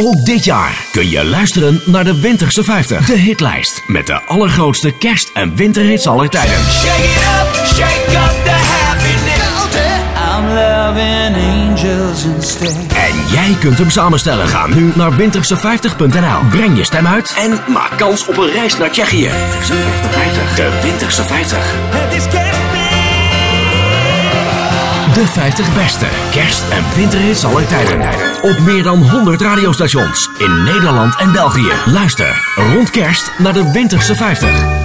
Ook dit jaar kun je luisteren naar de Winterse 50. De hitlijst met de allergrootste kerst- en winterhits aller tijden. Shake it up, shake up the happiness. I'm loving angels instead. En jij kunt hem samenstellen. Ga nu naar winterse50.nl. Breng je stem uit en maak kans op een reis naar Tsjechië. Winterse 50. De Winterse 50. Het is. De 50 beste kerst- en winterhits aller tijden. Op meer dan 100 radiostations in Nederland en België. Luister rond kerst naar de Winterse 50.